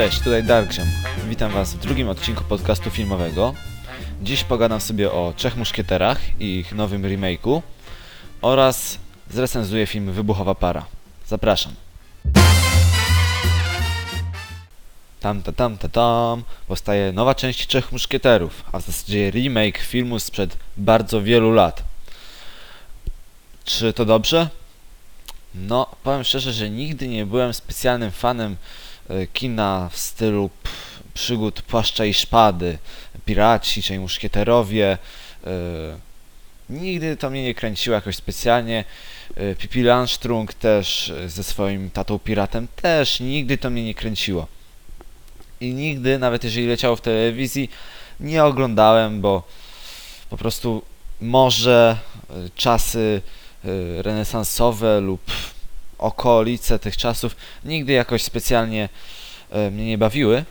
Cześć, tutaj Darkziom. Witam Was w drugim odcinku podcastu filmowego. Dziś pogadam sobie o Trzech Muszkieterach i ich nowym remake'u oraz zrecenzuję film Wybuchowa Para. Zapraszam. Tam, ta, tam, ta, tam. Powstaje nowa część Trzech Muszkieterów, a w zasadzie remake filmu sprzed bardzo wielu lat. Czy to dobrze? No, powiem szczerze, że nigdy nie byłem specjalnym fanem kina w stylu przygód płaszcza i szpady, piraci, czyli muszkieterowie. e, Nigdy to mnie nie kręciło jakoś specjalnie. E, Pippi Landstrung też e, ze swoim tatą piratem też nigdy to mnie nie kręciło. I nigdy, nawet jeżeli leciało w telewizji, nie oglądałem, bo po prostu może e, czasy e, renesansowe lub okolice tych czasów nigdy jakoś specjalnie e, mnie nie bawiły.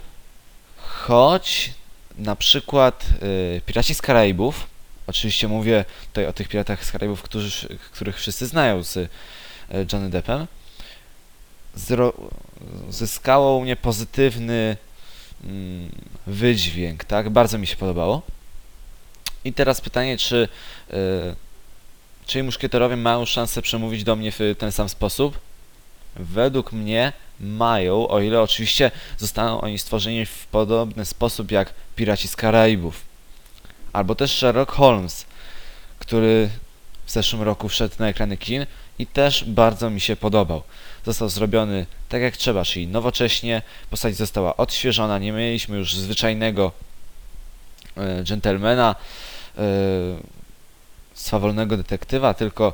Choć na przykład e, Piraci z Karaibów, oczywiście mówię tutaj o tych piratach z Karaibów, którzy, których wszyscy znają z e, Johnny Deppem, zro, zyskało u mnie pozytywny mm, wydźwięk, tak? Bardzo mi się podobało. I teraz pytanie, czy e, czy muszkieterowie mają szansę przemówić do mnie w ten sam sposób? Według mnie mają, o ile oczywiście zostaną oni stworzeni w podobny sposób jak Piraci z Karaibów. Albo też Sherlock Holmes, który w zeszłym roku wszedł na ekrany kin i też bardzo mi się podobał. Został zrobiony tak jak trzeba, czyli nowocześnie, postać została odświeżona, nie mieliśmy już zwyczajnego e, dżentelmena, e, swawolnego detektywa, tylko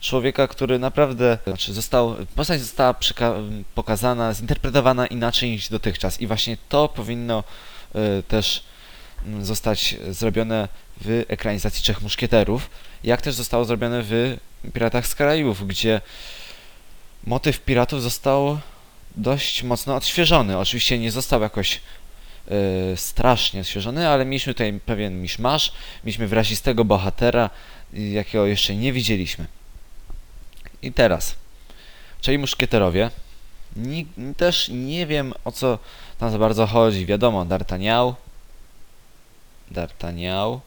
człowieka, który naprawdę, znaczy został, postać została pokazana, zinterpretowana inaczej niż dotychczas i właśnie to powinno y, też mm, zostać zrobione w ekranizacji Trzech Muszkieterów, jak też zostało zrobione w Piratach z Karaibów, gdzie motyw piratów został dość mocno odświeżony. Oczywiście nie został jakoś y, strasznie odświeżony, ale mieliśmy tutaj pewien miszmasz, mieliśmy wyrazistego bohatera, jakiego jeszcze nie widzieliśmy. I teraz, czyli muszkieterowie. Też nie wiem o co tam za bardzo chodzi. Wiadomo, D'Artagnan. D'Artagnan.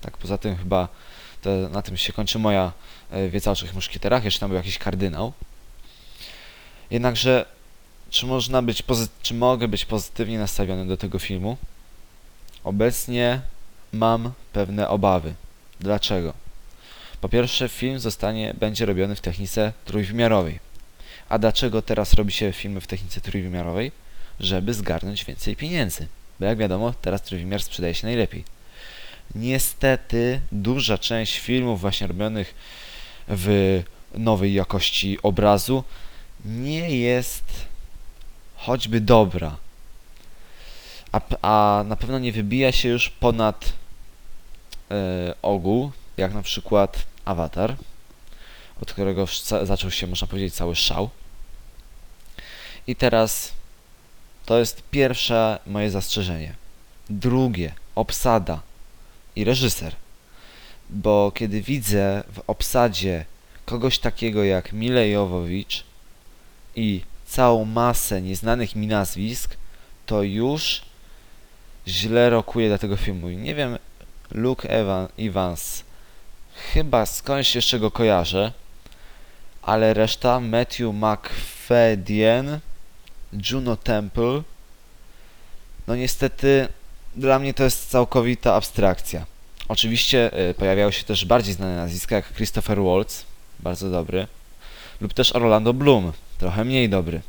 Tak, poza tym chyba to, na tym się kończy moja e, wiedza o trzech muszkieterach. Jeszcze tam był jakiś kardynał. Jednakże, czy można być czy mogę być pozytywnie nastawiony do tego filmu? Obecnie mam pewne obawy. Dlaczego? Po pierwsze, film zostanie, będzie robiony w technice trójwymiarowej. A dlaczego teraz robi się filmy w technice trójwymiarowej? Żeby zgarnąć więcej pieniędzy. Bo jak wiadomo, teraz trójwymiar sprzedaje się najlepiej. Niestety, duża część filmów właśnie robionych w nowej jakości obrazu nie jest choćby dobra. A, a na pewno nie wybija się już ponad ogół, jak na przykład Avatar, od którego zaczął się, można powiedzieć, cały szał. I teraz to jest pierwsze moje zastrzeżenie. Drugie, obsada i reżyser. Bo kiedy widzę w obsadzie kogoś takiego jak Mile Jovovich i całą masę nieznanych mi nazwisk, to już źle rokuje dla tego filmu. I nie wiem, Luke Evan, Evans, chyba skądś jeszcze go kojarzę, ale reszta Matthew McFadden, Juno Temple, no niestety dla mnie to jest całkowita abstrakcja. Oczywiście y, pojawiały się też bardziej znane nazwiska jak Christopher Waltz, bardzo dobry, lub też Orlando Bloom, trochę mniej dobry.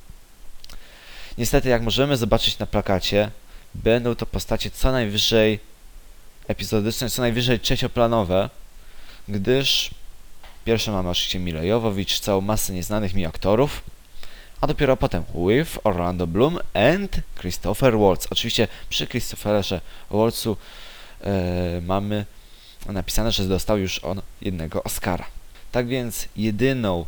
Niestety, jak możemy zobaczyć na plakacie, będą to postacie co najwyżej epizodyczne, co najwyżej trzecioplanowe, gdyż pierwsze mamy oczywiście Mila Jovovich, całą masę nieznanych mi aktorów, a dopiero potem with Orlando Bloom and Christopher Waltz. Oczywiście przy Christopherze Waltzu e, mamy napisane, że dostał już on jednego Oscara. Tak więc jedyną,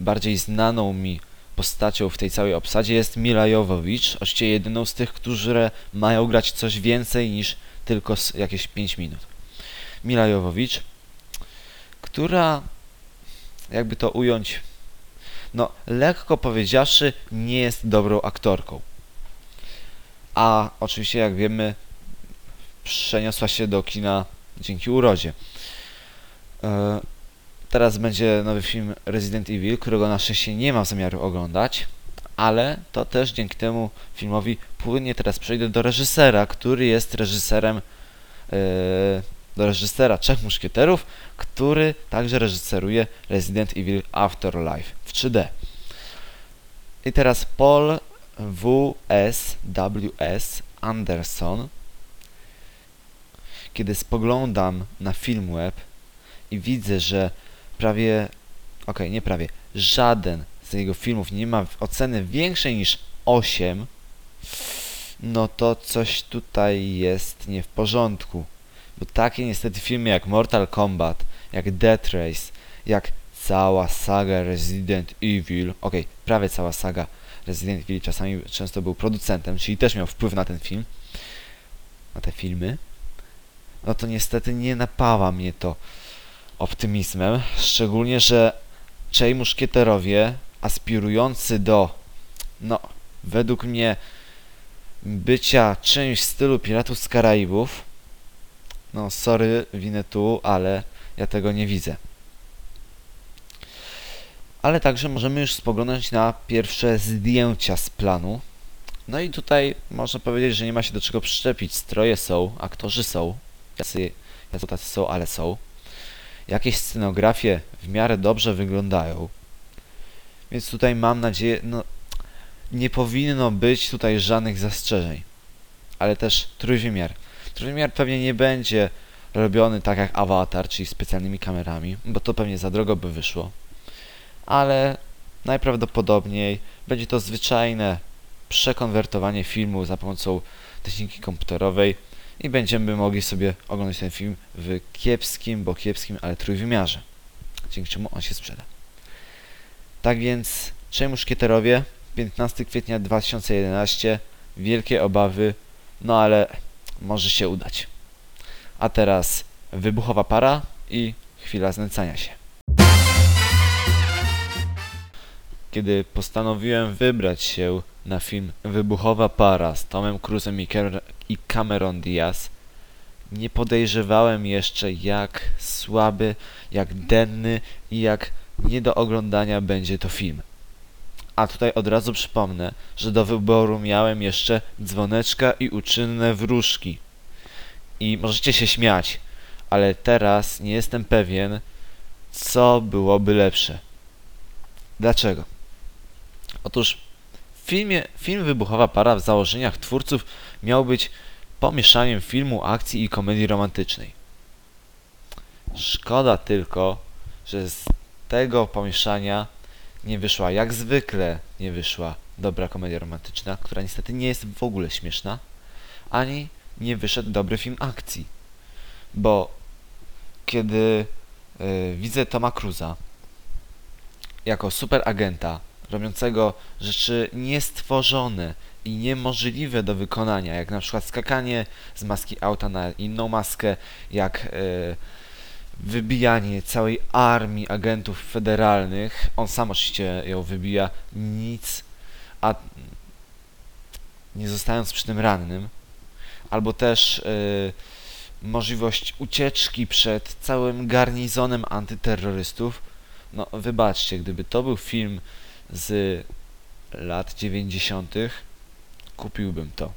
bardziej znaną mi postacią w tej całej obsadzie jest Mila Jovovich, oczywiście jedyną z tych, którzy mają grać coś więcej niż tylko jakieś 5 minut. Mila Jovovich, która, jakby to ująć, no lekko powiedziawszy, nie jest dobrą aktorką. a oczywiście jak wiemy przeniosła się do kina dzięki urodzie. E, teraz będzie nowy film Resident Evil, którego na szczęście nie mam zamiaru oglądać, ale to też dzięki temu filmowi płynnie teraz przejdę do reżysera, który jest reżyserem e, do reżysera Trzech Muszkieterów, który także reżyseruje Resident Evil Afterlife w 3D. I teraz Paul W.S. W.S. Anderson kiedy spoglądam na film web i widzę, że prawie, okej, nie prawie, żaden jego filmów nie ma oceny większej niż 8, no to coś tutaj jest nie w porządku. Bo takie niestety filmy jak Mortal Kombat, jak Death Race, jak cała saga Resident Evil, okej, prawie cała saga Resident Evil czasami często był producentem, czyli też miał wpływ na ten film, na te filmy, no to niestety nie napawa mnie to optymizmem, szczególnie, że Czej Muszkieterowie aspirujący do, no, według mnie bycia czymś w stylu Piratów z Karaibów, no sorry, winę tu, ale ja tego nie widzę. Ale także możemy już spoglądać na pierwsze zdjęcia z planu. No i tutaj można powiedzieć, że nie ma się do czego przyczepić. Stroje są, aktorzy są, jacy, jacy tacy są, ale są. Jakieś scenografie w miarę dobrze wyglądają. Więc tutaj mam nadzieję, no nie powinno być tutaj żadnych zastrzeżeń. Ale też trójwymiar. Trójwymiar pewnie nie będzie robiony tak jak Avatar, czyli specjalnymi kamerami, bo to pewnie za drogo by wyszło. Ale najprawdopodobniej będzie to zwyczajne przekonwertowanie filmu za pomocą techniki komputerowej i będziemy mogli sobie oglądać ten film w kiepskim, bo kiepskim, ale trójwymiarze, dzięki czemu on się sprzeda. Tak więc, Trzej Muszkieterowie, 15 kwietnia 2011, wielkie obawy, no ale może się udać. A teraz wybuchowa para i chwila znęcania się. Kiedy postanowiłem wybrać się na film Wybuchowa para z Tomem Ker- i Cameron Diaz, nie podejrzewałem jeszcze jak słaby, jak denny i jak nie do oglądania będzie to film. A tutaj od razu przypomnę, że do wyboru miałem jeszcze dzwoneczka i uczynne wróżki. I możecie się śmiać, ale teraz nie jestem pewien, co byłoby lepsze. Dlaczego? Otóż w filmie, film Wybuchowa Para w założeniach twórców miał być pomieszaniem filmu, akcji i komedii romantycznej. Szkoda tylko, że z tego pomieszania nie wyszła, jak zwykle nie wyszła dobra komedia romantyczna, która niestety nie jest w ogóle śmieszna, ani nie wyszedł dobry film akcji. Bo kiedy y, widzę Toma Cruza jako super agenta, robiącego rzeczy niestworzone i niemożliwe do wykonania, jak na przykład skakanie z maski auta na inną maskę, jak e, wybijanie całej armii agentów federalnych. On sam oczywiście ją wybija, nic, a nie zostając przy tym rannym. Albo też e, możliwość ucieczki przed całym garnizonem antyterrorystów. No, wybaczcie, gdyby to był film z lat 90., kupiłbym to.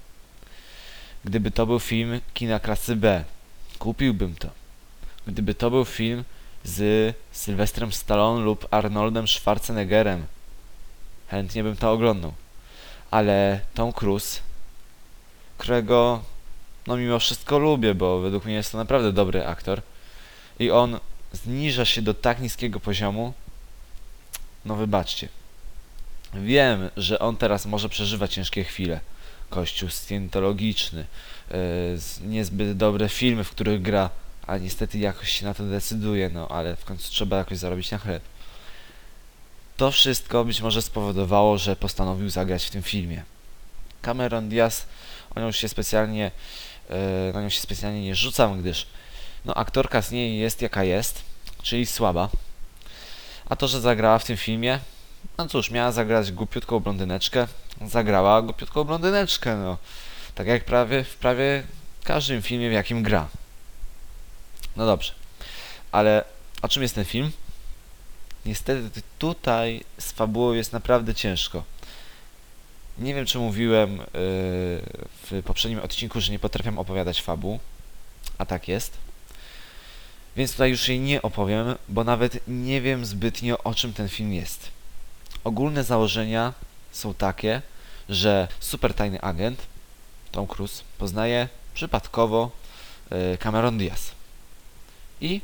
Gdyby to był film kina klasy B, kupiłbym to. Gdyby to był film z Sylwestrem Stallone lub Arnoldem Schwarzeneggerem, chętnie bym to oglądał. Ale Tom Cruise, którego no mimo wszystko lubię, bo według mnie jest to naprawdę dobry aktor i on zniża się do tak niskiego poziomu, no wybaczcie. Wiem, że on teraz może przeżywać ciężkie chwile. Kościół scientologiczny, yy, niezbyt dobre filmy, w których gra, a niestety jakoś się na to decyduje, no ale w końcu trzeba jakoś zarobić na chleb. To wszystko być może spowodowało, że postanowił zagrać w tym filmie. Cameron Diaz, o nią się specjalnie, yy, na nią się specjalnie nie rzucam, gdyż no aktorka z niej jest jaka jest, czyli słaba. A to, że zagrała w tym filmie, no cóż, miała zagrać głupiutką blondyneczkę, zagrała głupiutką blondyneczkę, no. Tak jak prawie w prawie każdym filmie, w jakim gra. No dobrze. Ale o czym jest ten film? Niestety tutaj z fabułą jest naprawdę ciężko. Nie wiem, czy mówiłem yy, w poprzednim odcinku, że nie potrafię opowiadać fabuł, a tak jest. Więc tutaj już jej nie opowiem, bo nawet nie wiem zbytnio o czym ten film jest. Ogólne założenia są takie, że super tajny agent Tom Cruise poznaje przypadkowo yy, Cameron Diaz i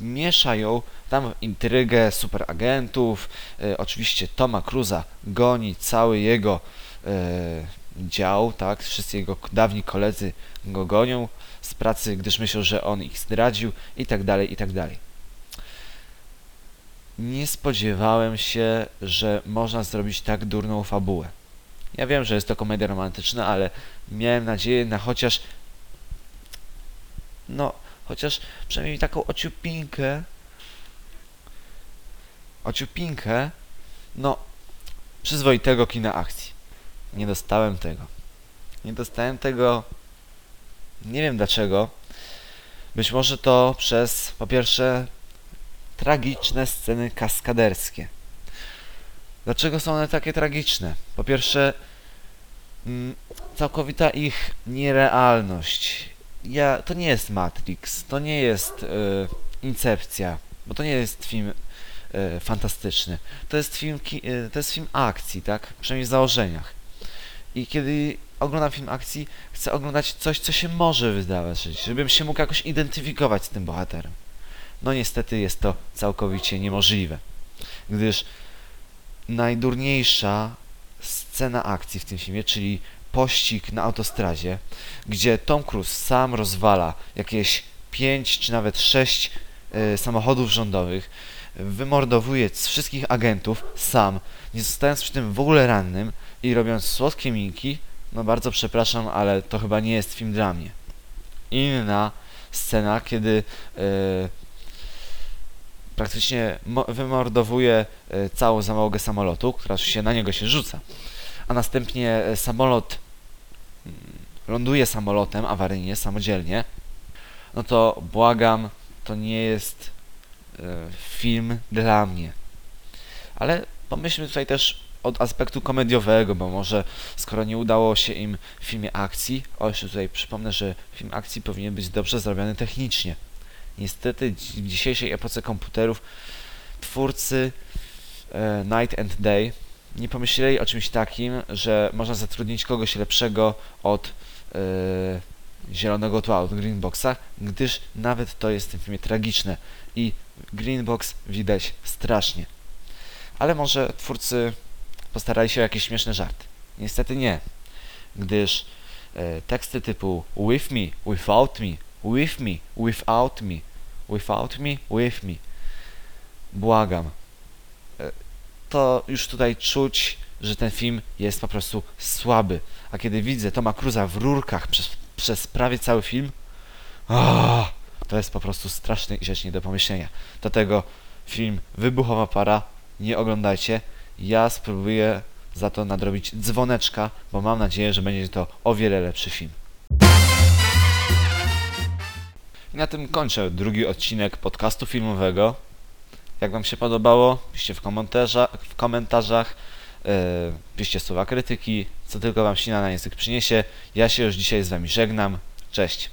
mieszają tam intrygę superagentów. E, oczywiście Toma Cruza goni cały jego e, dział, tak? Wszyscy jego dawni koledzy go gonią z pracy, gdyż myślą, że on ich zdradził i tak dalej, i tak dalej. Nie spodziewałem się, że można zrobić tak durną fabułę. Ja wiem, że jest to komedia romantyczna, ale miałem nadzieję na chociaż no, chociaż przynajmniej taką ociupinkę ociupinkę no przyzwoitego kina akcji. Nie dostałem tego. Nie dostałem tego nie wiem dlaczego. Być może to przez po pierwsze tragiczne sceny kaskaderskie. Dlaczego są one takie tragiczne? Po pierwsze mm, całkowita ich nierealność ja, to nie jest Matrix, to nie jest e, Incepcja, bo to nie jest film e, fantastyczny. To jest film, e, to jest film akcji, tak? Przynajmniej w założeniach. I kiedy oglądam film akcji, chcę oglądać coś, co się może wydawać, żebym się mógł jakoś identyfikować z tym bohaterem. No niestety jest to całkowicie niemożliwe, gdyż najdurniejsza scena akcji w tym filmie, czyli pościg na autostradzie, gdzie Tom Cruise sam rozwala jakieś 5 czy nawet 6 y, samochodów rządowych, wymordowuje wszystkich agentów sam, nie zostając przy tym w ogóle rannym i robiąc słodkie minki, no bardzo przepraszam, ale to chyba nie jest film dla mnie. Inna scena, kiedy y, praktycznie wymordowuje y, całą załogę samolotu, która się na niego się rzuca a następnie samolot ląduje samolotem awaryjnie, samodzielnie, no to błagam, to nie jest e, film dla mnie. Ale pomyślmy tutaj też od aspektu komediowego, bo może skoro nie udało się im w filmie akcji, o jeszcze tutaj przypomnę, że film akcji powinien być dobrze zrobiony technicznie. Niestety w dzisiejszej epoce komputerów twórcy e, Night and Day nie pomyśleli o czymś takim, że można zatrudnić kogoś lepszego od yy, zielonego tła, od Greenboxa, gdyż nawet to jest w tym filmie tragiczne i Greenbox widać strasznie. Ale może twórcy postarali się o jakieś śmieszne żarty. Niestety nie, gdyż e, teksty typu with me, without me, with me, without me, without me, with me. Błagam, to już tutaj czuć, że ten film jest po prostu słaby. A kiedy widzę Toma Cruza w rurkach przez, przez prawie cały film, to jest po prostu straszny rzecz nie do pomyślenia. Dlatego film Wybuchowa Para nie oglądajcie. Ja spróbuję za to nadrobić dzwoneczka, bo mam nadzieję, że będzie to o wiele lepszy film. I na tym kończę drugi odcinek podcastu filmowego. Jak Wam się podobało, piszcie w, w komentarzach, yy, piszcie słowa krytyki, co tylko Wam ślina na język przyniesie. Ja się już dzisiaj z Wami żegnam. Cześć!